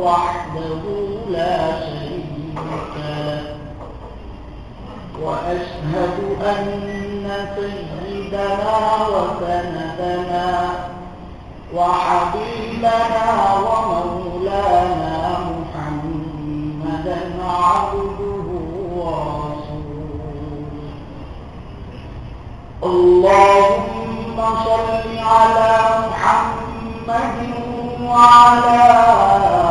وحده لا شريك له. وأشهد أن سيدنا وسندنا وحبيبنا ومولانا محمدا عبده ورسوله. اللهم صل على محمد وعلى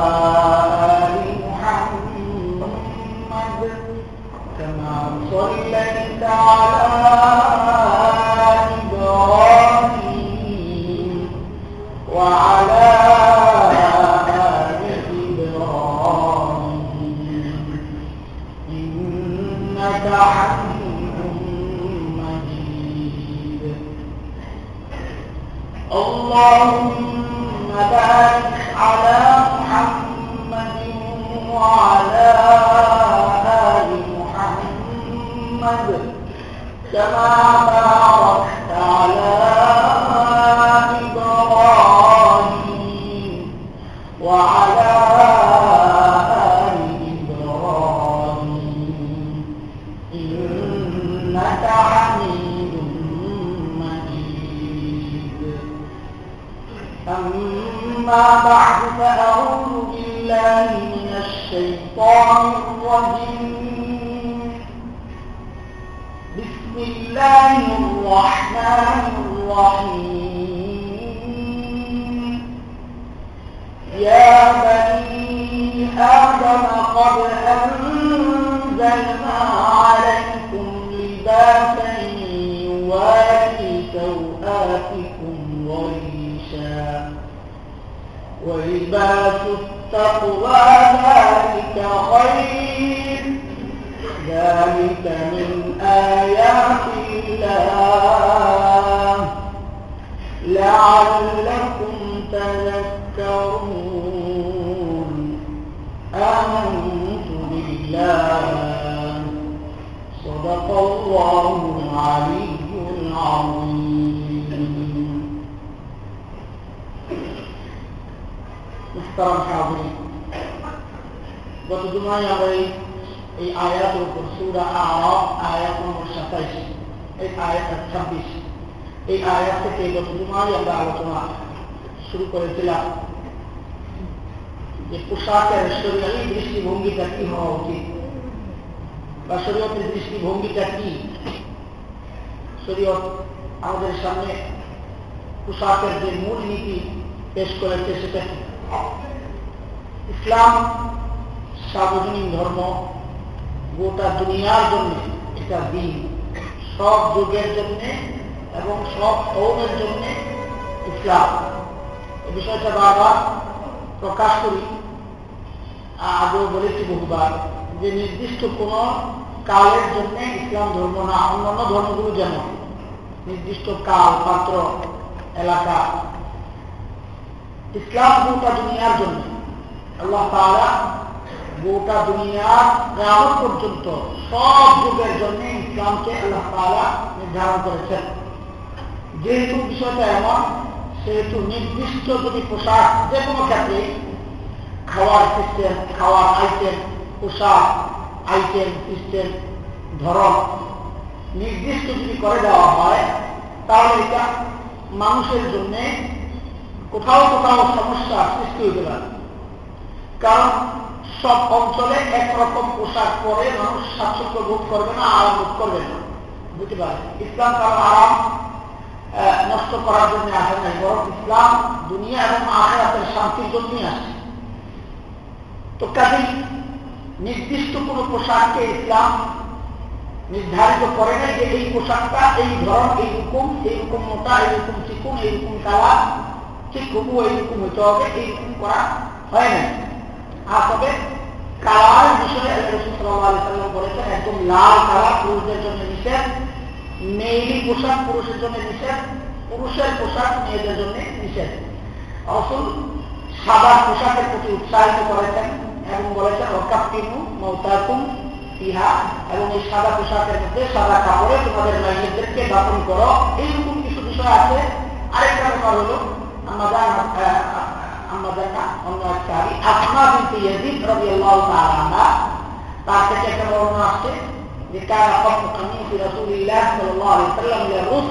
بعد فأعوذ بالله من الشيطان الرجيم. بسم الله الرحمن الرحيم. يا بني آدم قد أنزلنا عليكم لباسا ولباس التقوى ذلك خير. ذلك من آيات الله. لعلكم تذكرون. آمنت بالله. صدق الله العلي العظيم. মুখতারাম হাজির গত জুমায় আমরা এই আয়াতের উপর সুরা আয়াত নম্বর সাতাইশ এই আয়াত ছাব্বিশ এই আয়াত থেকে গত জুমায় আমরা আলোচনা শুরু করেছিলাম যে পোশাকের শরীরের দৃষ্টিভঙ্গিটা কি হওয়া উচিত বা শরীয়তের দৃষ্টিভঙ্গিটা কি শরীয়ত আমাদের সামনে পোশাকের যে মূল নীতি পেশ করেছে সেটা ইসলাম, সার্বজনীন ধর্ম, গোটা দুনিয়ার জন্য এটা দিন। সব যুগের জন্য এবং সব কৌমের জন্য ইসলাম। এই বিষয়টা বারবার প্রকাশ করি। আগেও বলেছি বহুবার যে নির্দিষ্ট কোন কালের জন্য ইসলাম ধর্ম না, অন্যান্য ধর্মগুলো যেমন নির্দিষ্ট কাল, পাত্র, এলাকা ইসলাম গোটা দুনিয়ার জন্য। আল্লাহ তাআলা গোটা দুনিয়ার গ্রাম পর্যন্ত সব যুগের জন্য ইসলামকে আল্লাহ তাআলা নির্ধারণ করেছেন। যেহেতু বিষয়টা এমন, সেহেতু নির্দিষ্ট যদি পোশাক যে কোনো ক্ষেত্রে খাওয়ার সিস্টেম খাওয়ার আইটেম পোশাক আইটেম সিস্টেম ধরন নির্দিষ্ট যদি করে দেওয়া হয়, তাহলে এটা মানুষের জন্য কোথাও কোথাও সমস্যা সৃষ্টি হতে পারে। কারণ সব অঞ্চলে একরকম পোশাক পরে মানুষ স্বাচ্ছন্দ্য বোধ করবে না, আরাম বোধ করবে না। বুঝতে পারে ইসলাম কারও আরাম নষ্ট করার জন্য আসে নাই, বরং ইসলাম দুনিয়া এবং আখেরাতের শান্তির জন্যই আসে। তো কাজেই নির্দিষ্ট কোনো পোশাককে ইসলাম নির্ধারিত করে নাই যে এই পোশাকটা, এই ধরন, এই রকম এই রকম মোটা, এই রকম চিকুন, এই রকম কালা ঠিক হুবু এই রকম হইতে হবে, এই রকম করা হয় না আর তবে কালার বিষয়ে রসুল্লাহ বলেছেন, একদম লাল কালার পুরুষদের জন্য নিষেধ, মেয়েলি পোশাক পুরুষের জন্য নিষেধ, পুরুষের পোশাক মেয়েদের জন্য নিষেধ। অসুল সাদা পোশাকের প্রতি উৎসাহিত করেছেন এবং বলেছেন অকাপ্তিনু মৌতাকুম ইহা এবং এই সাদা পোশাকের মধ্যে সাদা কাপড়ে তোমাদের মাইনেদেরকে দাপন করো। এইরকম কিছু বিষয় আছে। আরেকটা ব্যাপার হলো কারা কত কামিস রাসূলুল্লাহ সাল্লাল্লাহু আলাইহি ওয়াসাল্লাম ইলা রুস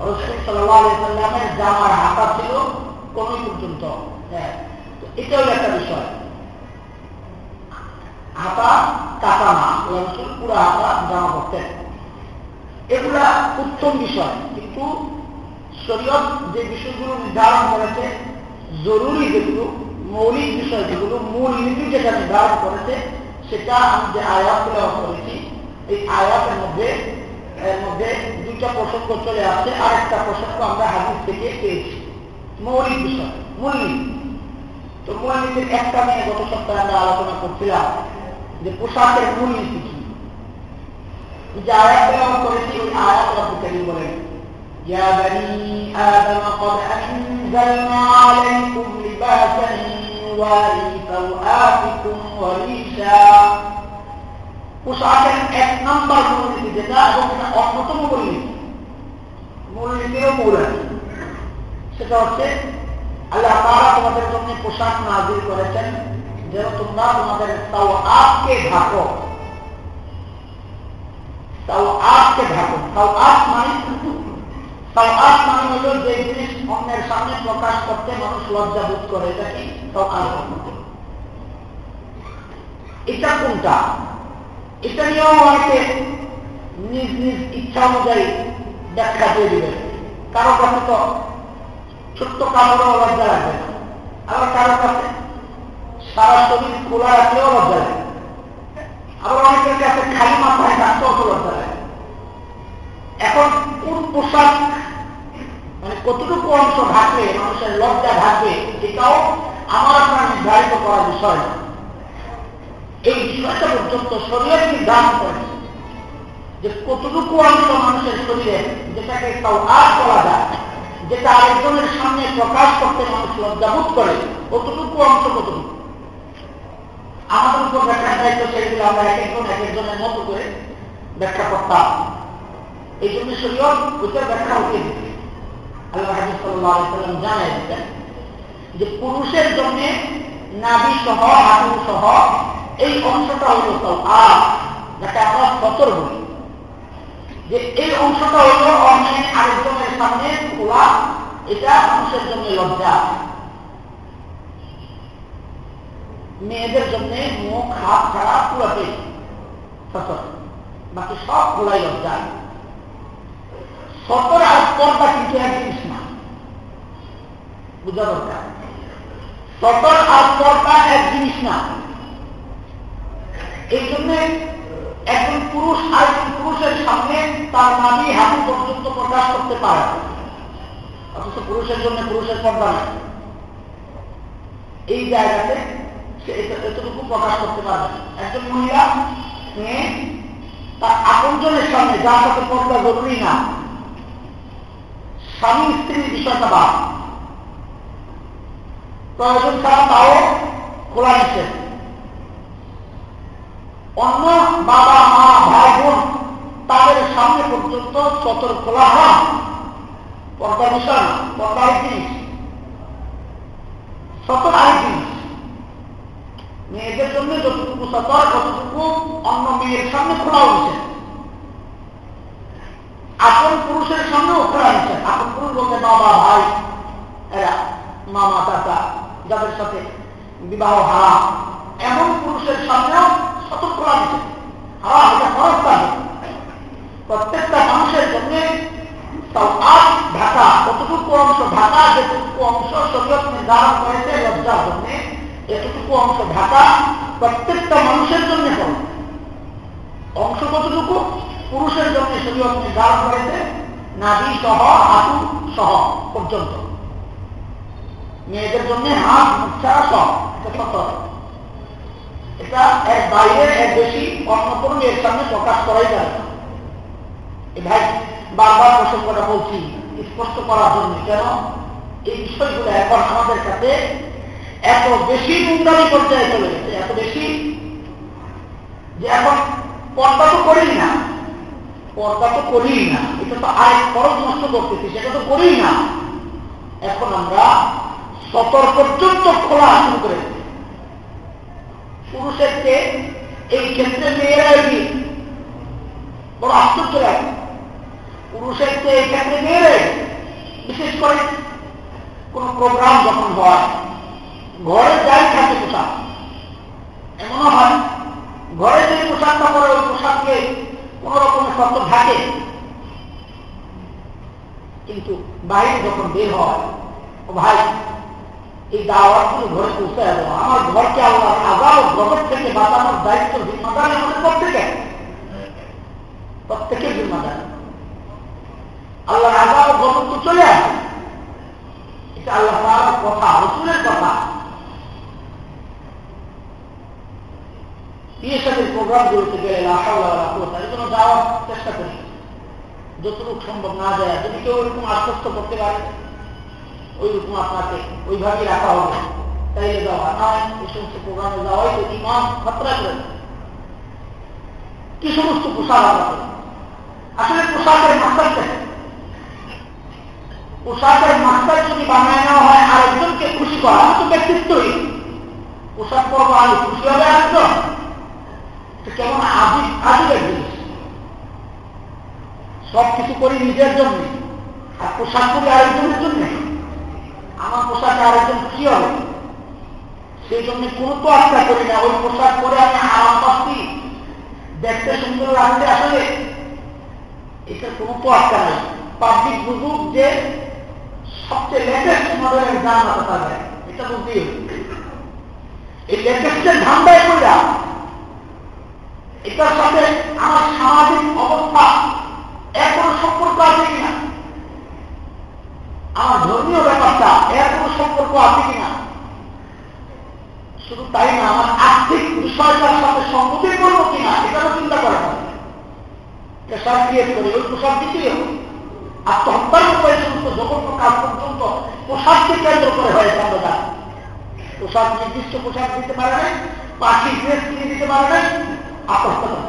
রাসূল সাল্লাল্লাহু আলাইহি ওয়াসাল্লামের জামার হাতা ছিল কোন পর্যন্ত হ্যাঁ তো এটাও একটা বিষয় হাতা কাটা না রসুল পুরো হাতা জামা করতেন এগুলা উত্তম বিষয় কিন্তু শরীয়ত যে বিষয়গুলো নির্ধারণ করেছে, জরুরি যেগুলো, মৌলিক বিষয় যেগুলো, মূল নীতি যেটা নির্ধারণ করেছে, সেটা আমি যে আয়াতগুলো করেছি, এই আয়াতের মধ্যে, এর মধ্যে দুইটা প্রসঙ্গ চলে আসছে আর একটা প্রসঙ্গ আমরা হাদিস থেকে পেয়েছি। মৌলিক বিষয় মূলনীতি তো মূলনীতির একটা নিয়ে গত সপ্তাহে আমরা আলোচনা করছিলাম, যে পোশাকের মূলনীতি কি? যে আয়াতগুলো করেছি, ওই আয়াত বলেন يا بني آدم قد أنزلنا عليكم لباسا يواري سوآتكم وريشا পোশাকের এক নম্বর মূলনীতি যেটা এবং সেটা অন্যতম মূলনীতি মূলনীতিরও মূল আছে সেটা হচ্ছে আল্লাহ তারা তোমাদের জন্য পোশাক নাজির করেছেন যেন তোমরা তোমাদের তাও আপকে ঢাকো তাও আপকে ঢাকো তাও আপ মানে তাও আপ মানে যে জিনিস অন্যের সামনে প্রকাশ করতে মানুষ লজ্জা বোধ করে, এটা কি? তাও আপ এটা কোনটা? এটা নিয়েও অনেকে নিজ নিজ ইচ্ছা অনুযায়ী ব্যাখ্যা দিয়ে দিবে কারও কাছে তো ছোট্ট কাপড়ও লজ্জা লাগবে না। আবার কারও কাছে সারা শরীর খোলা রাখলেও লজ্জা লাগে আবার অনেকের কাছে খালি মাথায় থাকতেও তো লজ্জা লাগে এখন কোন পোশাক মানে কতটুকু অংশ ঢাকলে মানুষের লজ্জা ঢাকবে এটাও আমার আপনার নির্ধারিত করার বিষয় এই বিষয়টা পর্যন্ত শরীর নির্ধারণ করে যে কতটুকু অংশ মানুষের শরীরে যেটাকে তাও আর করা যায়, যেটা আরেকজনের সামনে প্রকাশ করতে মানুষ লজ্জাবোধ করে, কতটুকু অংশ কতটুকু? আমাদের উপর ব্যাখ্যা দায়িত্ব সেগুলো আমরা এক একজন, এক একজনের মতো করে ব্যাখ্যা করতাম। এই জন্য শরীয়ত ওইটার ব্যাখ্যা দিচ্ছে আল্লাহ হাজির সাল্লাম জানাই দিতেন যে পুরুষের জন্য নাবি সহ, হাঁটু সহ, এই অংশটা হলো আর যাকে আমরা সতর বলি। যে এই অংশটা হলো অন্য আরেকজনের সামনে খোলা, এটা মানুষের জন্য লজ্জা। মেয়েদের জন্য মুখ, হাত ছাড়া পুরাতে সতর। বাকি সব খোলাই লজ্জা। সতর পর্দা কিন্তু এক জিনিস না বুঝা দরকার? সতর আর পর্দা এক জিনিস না এই জন্য একজন পুরুষ আরেকজন পুরুষের সামনে তার নামি হাতি পর্যন্ত প্রকাশ করতে পারে অথচ পুরুষের জন্য পুরুষের পর্দা নাই। এই জায়গাতে সে এতটুকু প্রকাশ করতে পারবে একজন মহিলা মেয়ে, তার আপনজনের সামনে যার সাথে পর্দা জরুরি না স্বামী স্ত্রীর বিষয়টা বাদ। প্রয়োজন ছাড়া তাও খোলা নিষেধ। অন্য বাবা, মা, ভাই, বোন তাদের সামনে পর্যন্ত সতর খোলা হয়। পর্দা বিষয় না, পর্দা জিনিস। সতর আরেক জিনিস। মেয়েদের জন্য যতটুকু সতর ততটুকু অন্য মেয়ের সামনে খোলা হয়েছে আপন পুরুষের সামনেও খোলা হয়েছে আপন পুরুষ বলতে বাবা ভাই, এরা মামা চাচা, যাদের সাথে বিবাহ হারাম এমন পুরুষের সামনেও সতর্ক লাগছে এটা খরচ থাকে প্রত্যেকটা মানুষের জন্য ঢাকা, কতটুকু অংশ ঢাকা, যেটুকু অংশ শরীয়ত নির্ধারণ করেছে লজ্জার জন্য এতটুকু অংশ ঢাকা, প্রত্যেকটা মানুষের জন্য করো অংশ কতটুকু? পুরুষের জন্য শরীয়ত নির্ধারণ করেছে নাবি সহ হাঁটু সহ পর্যন্ত। মেয়েদের জন্য হাত, মুখা সহ এটা এক বাইরে এক বেশি অন্য কোনো মেয়ের সামনে প্রকাশ করাই যাবে ভাই, বারবার প্রসঙ্গটা বলছি, স্পষ্ট করার জন্য কেন? এই বিষয়গুলো এখন আমাদের কাছে এত বেশি উন্নতি পর্যায়ে চলে গেছে, এত বেশি যে এখন পর্দা তো করি না। পর্দা তো করি না। এটা তো আরেক খরচ নষ্ট করতেছি, সেটা তো করি না। এখন আমরা সতর পর্যন্ত খোলা শুরু করে পুরুষের চেয়ে এই ক্ষেত্রে মেয়েরা এগিয়ে বড় আশ্চর্য লাগে। পুরুষের চেয়ে এই ক্ষেত্রে মেয়েরাই বিশেষ করে কোন প্রোগ্রাম যখন হয়, ঘরে যাই থাকে পোশাক। এমনও হয়, ঘরে যে পোশাকটা পরে ওই পোশাককে কোন থাকে। কিন্তু বাইরে যখন বের হয় ভাই, এই দাওয়াতগুলো ঘরে পৌঁছে দেবো আমার ঘরকে আল্লাহ আজাদ জগৎ থেকে বাঁচানোর দায়িত্ব জিম্মাদার আমাদের প্রত্যেকে প্রত্যেকের জিম্মাদার। আল্লাহ আজাদ জগৎ তো চলে আসে। এটা আল্লাহ কথা, রসুলের কথা। বিয়ে সাথের প্রোগ্রামগুলোতে গেলে যাওয়ার চেষ্টা করি যতটুকু সম্ভব না যায় যদি কেউ ওইরকম আশ্বস্ত করতে পারে, ওইরকম আপনাকে ওইভাবে রাখা হবে। তাইলে যাওয়া নয়, এই সমস্ত প্রোগ্রামে যাওয়াই তো ইমাম খতরা করে কি সমস্ত পোশাক আসলে পোশাকের মাস্টারটা পোশাকের মাস্টার যদি বানায় নেওয়া হয়, আরেকজনকে খুশি করা তো ব্যক্তিত্বই। পোশাক পরব, আমি খুশি হবে আরেকজন। সব কিছু করি নিজের জন্য। আর পোশাক করি আরেকজনের জন্য। আমার পোশাকে আরেকজন খুশি হবে। সেই জন্য কোন তো আশা করি না। ওই পোশাক পরে আমি আরাম পাচ্ছি। দেখতে সুন্দর লাগছে আসলে। এটা কোনো তো আটকা নাই। পাবলিক বুঝুক যে সবচেয়ে লেটেস্ট গান কথা যায় এটা বুঝতেই হবে। এই লেটেস্টের ধান্দায় কইরা এটার সাথে আমার সামাজিক অবস্থা এর সম্পর্ক আছে কিনা? আমার ধর্মীয় ব্যাপারটা এর সম্পর্ক আছে কিনা? শুধু তাই না, আমার আর্থিক বিষয়টার সাথে সম্মতি করব কিনা, এটারও চিন্তা করে না। প্রেশার ক্রিয়েট করে ওই পোশাক দিতেই হবে। আত্মহত্যার উপায় সমস্ত জঘন্য কাজ পর্যন্ত পোশাককে কেন্দ্র করে হয়ে আমরা পোশাক নির্দিষ্ট পোশাক দিতে পারে নাই, পাখি ড্রেস কিনে দিতে পারে নাই আত্মহত্যা করে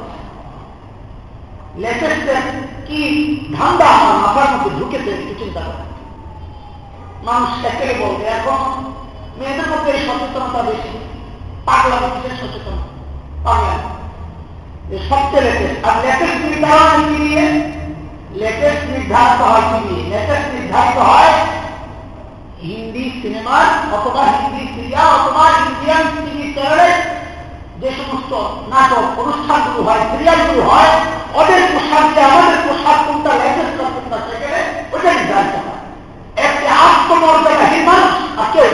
লেটেস্টের কি ধান্দা আমার মাথার মধ্যে ঢুকেছে একটু চিন্তা করে মানুষ একেলে বলবে এখন মেয়েদের মধ্যে সচেতনতা বেশি পাগলা কিসের সচেতন পাগলা সবচেয়ে লেটেস্ট আর লেটেস্ট নির্ধারণ কি নিয়ে লেটেস্ট নির্ধারিত হয় কি নিয়ে লেটেস্ট নির্ধারিত হয় হিন্দি সিনেমার অথবা হিন্দি সিরিয়াল অথবা ইন্ডিয়ান টিভি চ্যানেলে যে সমস্ত নাটক, অনুষ্ঠানগুলো হয় সিরিয়ালগুলো হয়, ওদের পোশাক আমাদের পোশাক কোনটা লেটেস্ট কোনটা সেখানে ওটা নির্ধারিত হয়। একটি আত্মমর্যাদাহীন মানুষ কেউ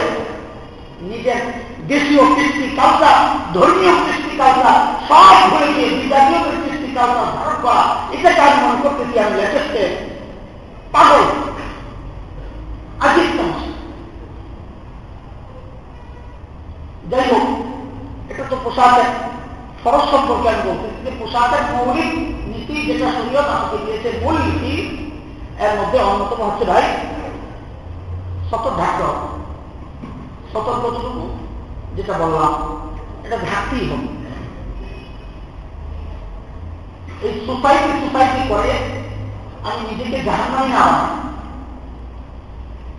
নিজের দেশীয় কৃষ্টি কালচার ধর্মীয় কৃষ্টি কালচার সব ভুলে গিয়ে বিজাতীয় কৃষ্টি কালচার ধারণ করা এটাকে আমি মনে করতেছি আমি লেটেস্টে পাগল। সমস্যা। যাই হোক তো পোশাকের খরচ সম্পর্কে আমি বলতেছি যে পোশাকের মৌলিক নীতি যেটা শরীয়ত আমাকে দিয়েছে, মূল নীতি, এর মধ্যে অন্যতম হচ্ছে ভাই সতর্ক ঢাকতে হবে কতটুকু? যেটা বললাম, এটা ঢাকতেই হবে এই সোসাইটি সোসাইটি করে, আমি নিজেকে জাহান্নামে না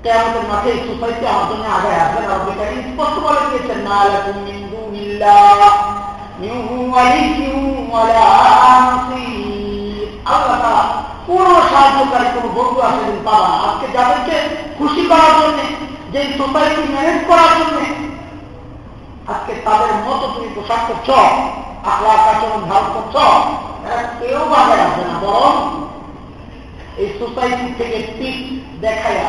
কেমতের মাঠে সোসাইটি আমার জন্য আগে আসবেন বেটা স্পষ্ট বলে দিয়েছেন না লাকুম দুনিল্লাহ ওয়ালিয়্যিন ওয়ালা নাসীর আল্লাহ কোন সাহায্যকারী, কোন বন্ধু আসেন পাবা আজকে যাদেরকে খুশি করার জন্য যে সোসাইটি ম্যানেজ করার জন্য, আজকে তাদের মতো তুমি পোশাক করছ, আখলাখ আচরণ ধারণ করছ কেউ বাজায় আসবে না। বরং এই সোসাইটি থেকে পিক দেখায়া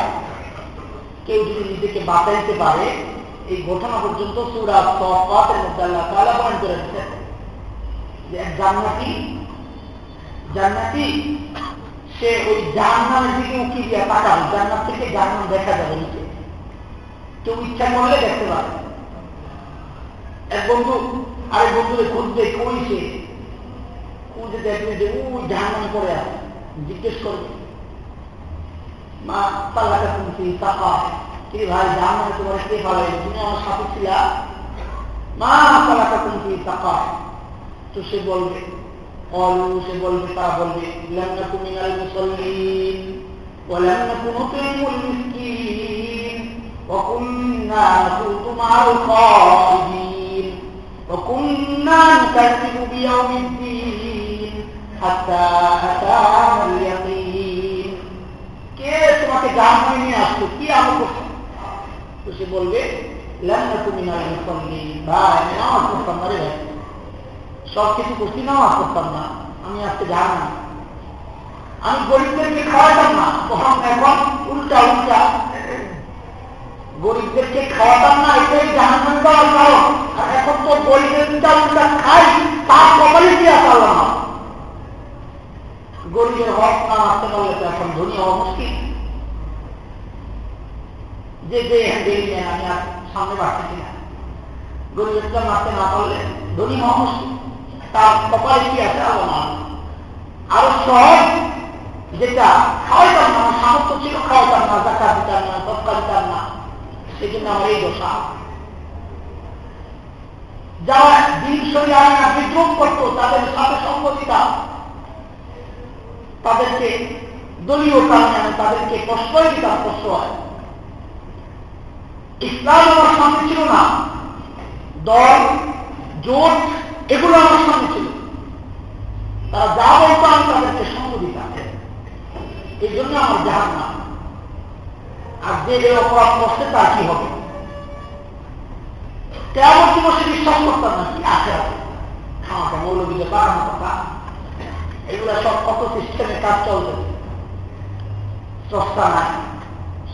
কেউ যদি নিজেকে বাঁচাইতে পারে, এই ঘটনা পর্যন্ত করে জান্নাতি সে ওই দিকে উকি দিয়া জান্নাত থেকে জাহান্নাম দেখা যাবে নিচে। কেউ ইচ্ছা করলে দেখতে এক বন্ধু, আরেক বন্ধুরে খুঁজবে কই সে? খুঁজে দেখবে যে ওই জাহান্নামে পড়ে আছে। জিজ্ঞেস করবে মা পাল্লাটা শুনছি তাকা কি ভাই জাহান্নামে তোমার কে পালাই তুমি আমার সাথে ছিলা মা পাল্লাটা শুনছি তাকা তো সে বলবে قالوا সে বলবে তারা বলবে لم نكن من المصلين ولم نكن نطعم المسكين وكنا نخوض مع الخائضين وكنا نكذب بيوم الدين حتى أتانا اليقين কে আমাকে জাহান্নামে নিয়ে আসছো, কি আমল করছ? তো সে বলবে সব কিছু করছি না আমার করতাম না। আমি আসতে আজকে না আমি গরিবদেরকে খাওয়াতাম না। তখন এখন উল্টা উল্টা। গরিবদেরকে খাওয়াতাম না, এটাই জানান দেওয়ার কারণ। আর এখন তো গরিবের উল্টা উল্টা খাই, তার কপালে কি পারলাম গরিবের হক না আসতে পারলে তো এখন ধনী হওয়া মুশকিল। যে যে নেয় আমি আর সামনে বাড়তেছি না গরিবেরটা মারতে না পারলে ধনী মুশকিল। তার কপালে কি আছে আল্লাহ আরও সহজ যেটা খাওয়াইতাম না সামর্থ্য ছিল খাওয়াইতাম না দেখা দিতাম না সৎকা দিতাম না সেই জন্য আমার এই দশা। যারা দিন সরি আয়না বিদ্রোহ করতো, তাদের সাথে দিতাম। তাদেরকে দলীয় কারণে আমি তাদেরকে কষ্টই দিতাম হয় ইসলাম আমার সামনে ছিল না। দল, জোট, এগুলো আমার সামনে ছিল। তারা যা বলতো আমি তাদেরকে সঙ্গ দিতাম। এই জন্য আমার জাহান না আর যে যে অপরাধ করছে তার কি হবে? কেমন দিবসে বিশ্বাস করতাম না কি আছে আছে খাওয়াটা মৌলবীকে বাড়ানো কথা এগুলো সব কত সিস্টেমে কাজ চলবে। সস্তা নাই।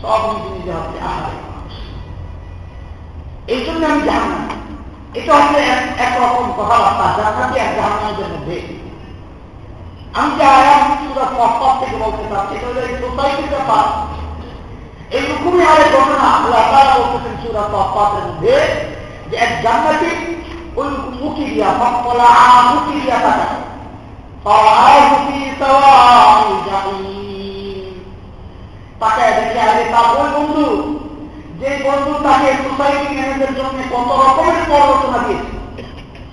সব নিজে নিজে হচ্ছে আহারে। এই জন্য আমি জানি না। এটা হচ্ছে একরকম কথাবার্তা জান্নাতি এক জাহান্নামের মধ্যে। আমি যে আয়াত সুরা পথ থেকে বলতে চাচ্ছি এটা হলো এই সোসাইটির ব্যাপার। এই রকমই আরেক ঘটনা। আল্লাহ তারা বলতেছেন সুরা পথের মধ্যে যে এক জান্নাতি ওই মুখি দিয়া ফলা মুখি দিয়া তাকায়। তাকায় দেখে, আরে তার ওই বন্ধু যে বন্ধু তাকে সোসাইটি ম্যানেজের জন্য কত রকমের প্ররোচনা দিয়েছে।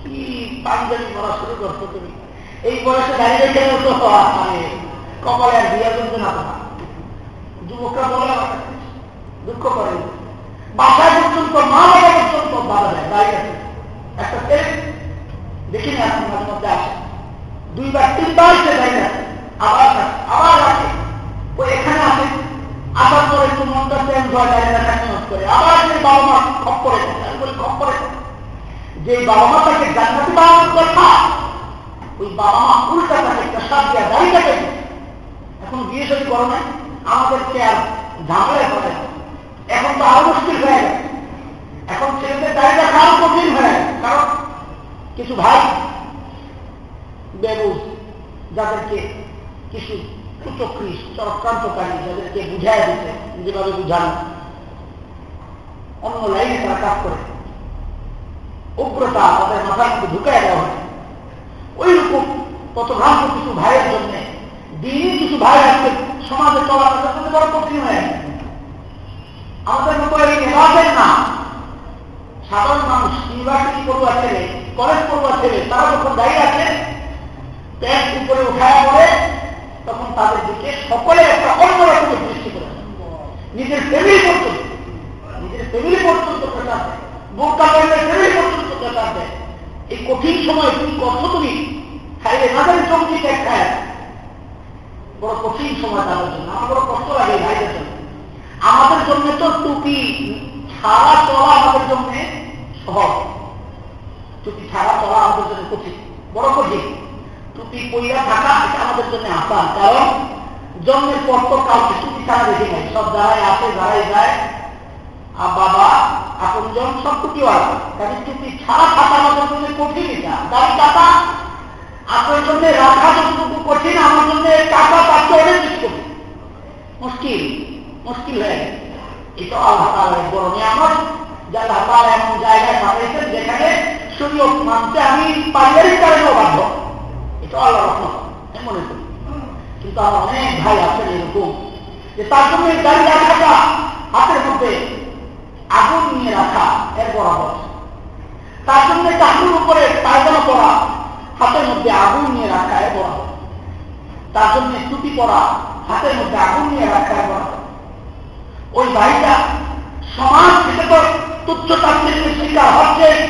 কি পাঞ্জাবি করা শুরু করছ তুমি? এই বয়সে দাঁড়িয়ে রেখে তো মানে কপালে আর বিয়া করতে না তোমার। যুবকরা বলে দুঃখ করে বাসায় পর্যন্ত, মা বাবা পর্যন্ত বাধা দেয় দাঁড়িয়ে আছে একটা ছেলে, দেখি না আপনি মাঝে মধ্যে আসে। দুইবার, তিনবার সে দাঁড়িয়ে আছে আবার আবার আসে। ও এখানে আসে আসার পরে একটু মনটা চেঞ্জ হয় দাঁড়িয়ে রাখা নিয়োগ করে। আবার যে বাবা মা খপ করে খপ করে যে বাবা মা তাকে জান্নাতি বানানোর কথা, ওই বাবা মা উল্টা তাকে সাপ দেওয়া দাঁড়িয়ে এখন বিয়ে সাথে করো না আমাদেরকে আর ঝামেলায় করে এখন তো আরও মুশকিল হয়ে গেছে। এখন ছেলেদের দাঁড়িয়ে আরও কঠিন হয়ে কারণ কিছু ভাই বেবুজ যাদেরকে কিছু কুচক্রী চক্রান্তকারী যাদেরকে বুঝাই দিতে যেভাবে বুঝানো। অন্য লাইনে তারা কাজ করে। উগ্রতা তাদের মাথার মধ্যে ঢুকাই দেওয়া হয় ওই রকম পথভ্রান্ত কিছু ভাইয়ের জন্য, দিনই কিছু ভাই আছে সমাজে চলা তাদের বড় কঠিন হয়ে আমাদের মতো এই নেওয়াদের না। সাধারণ মানুষ ইউনিভার্সিটি পড়ুয়া ছেলে, কলেজ পড়ুয়া ছেলে, তারা যখন দাঁড়িয়ে আছে প্যান্ট উপরে উঠায় পড়ে তখন তাদের দিকে সকলে একটা অন্যরকমের দৃষ্টি করে। নিজের ফ্যামিলি পর্যন্ত, নিজের ফ্যামিলি পর্যন্ত প্রচার দেয়। বোরকা পড়লে ফ্যামিলি পর্যন্ত প্রচার দেয়। এই কঠিন সময় তুমি করছ তুমি, খাইলে তাদের চমকি খায়। বড় কঠিন সময় তাদের জন্য। আমার বড় কষ্ট লাগে ভাইদের জন্য। আমাদের জন্য তো টুপি, ছাড়া চলা আমাদের জন্য সহজ। টুপি ছাড়া চলা আমাদের জন্য কঠিন, বড় কঠিন। টুপি পইয়া থাকা এটা আমাদের জন্য আসান কারণ, জন্মের পর তো কাউকে টুপি ছাড়া দেখি নাই। সব যারাই আসে যারাই যায় আর বাবা, আপনজন, সব টুপিওয়ালা তাদের টুপি ছাড়া থাকা আমাদের জন্য কঠিন এটা? দাড়ি কাটা আপনার জন্য রাখা যতটুকু কঠিন, আমার জন্য তার চেয়ে অনেক কঠিন। মুশকিল মুশকিল হয়ে গেছে। এটা আল্লাহ তালের বড় নিয়ামত। যা আল্লাহ এমন জায়গায় পাঠাইছেন যেখানে শরীয়ত মানতে আমি পারিবারিক কারণেও বাধ্য। কিন্তু অনেক ভাই আছেন এরকম। যে তার জন্য হাতের মধ্যে আগুন নিয়ে রাখা এর বরাবর। তার জন্য চাকরির উপরে পায়জামা পরা হাতের মধ্যে আগুন নিয়ে রাখা এর বরাবর। তার জন্য পরা হাতের মধ্যে আগুন নিয়ে রাখা এর বরাবর। ওই ভাইটা সমাজ থেকে তো তুচ্ছ শিকার হচ্ছে।